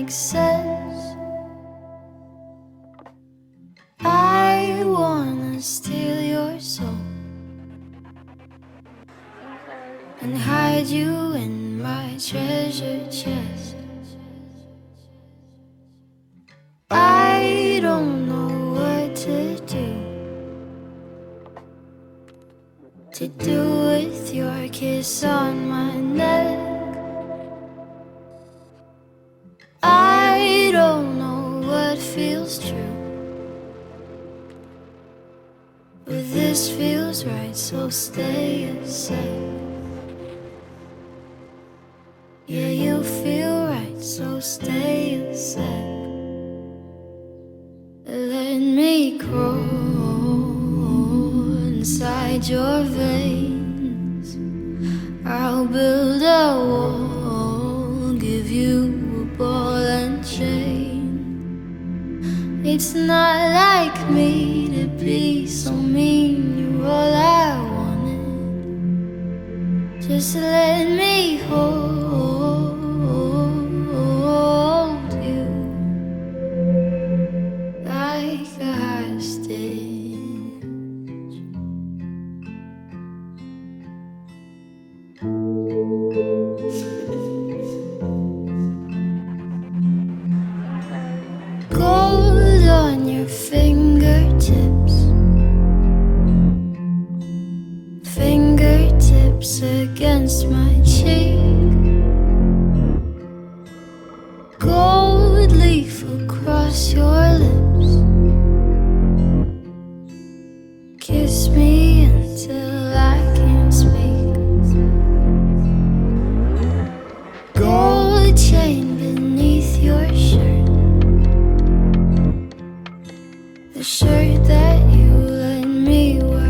makes sense. I wanna steal your soul and hide you in my treasure chest. I don't know what to do to do with your kiss on my neck. This feels right, so stay a sec. Yeah, you feel right, so stay a sec. Let me crawl inside your veins. I'll build a wall, give you a ball and chain. It's not like me to be so mean, all I wanted. Just let me hold across your lips. Kiss me until I can't speak. Gold chain beneath your shirt. The shirt that you let me wear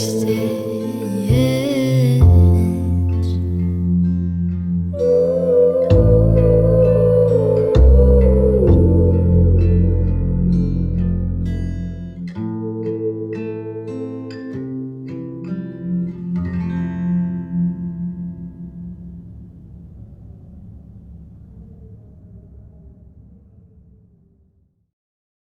hostage.